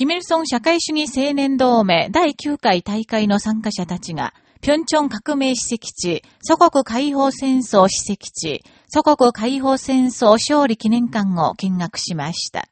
キミルソン社会主義青年同盟第9回大会の参加者たちが、ピョンチョン革命史跡地、祖国解放戦争史跡地、祖国解放戦争勝利記念館を見学しました。